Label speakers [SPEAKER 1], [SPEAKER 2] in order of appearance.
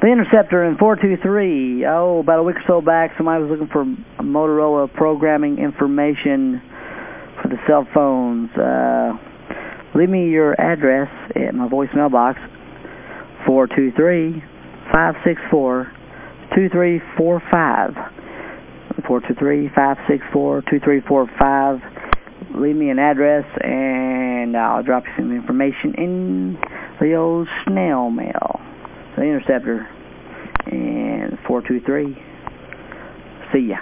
[SPEAKER 1] The Interceptor in 423. Oh, about a week or so back, somebody was looking for Motorola programming information for the cell phones. Uh, leave me your address at my voicemail box, 423-564-2345. 423-564-2345. Leave me an address and I'll drop you some information in the old snail mail. The Interceptor and 423. See ya.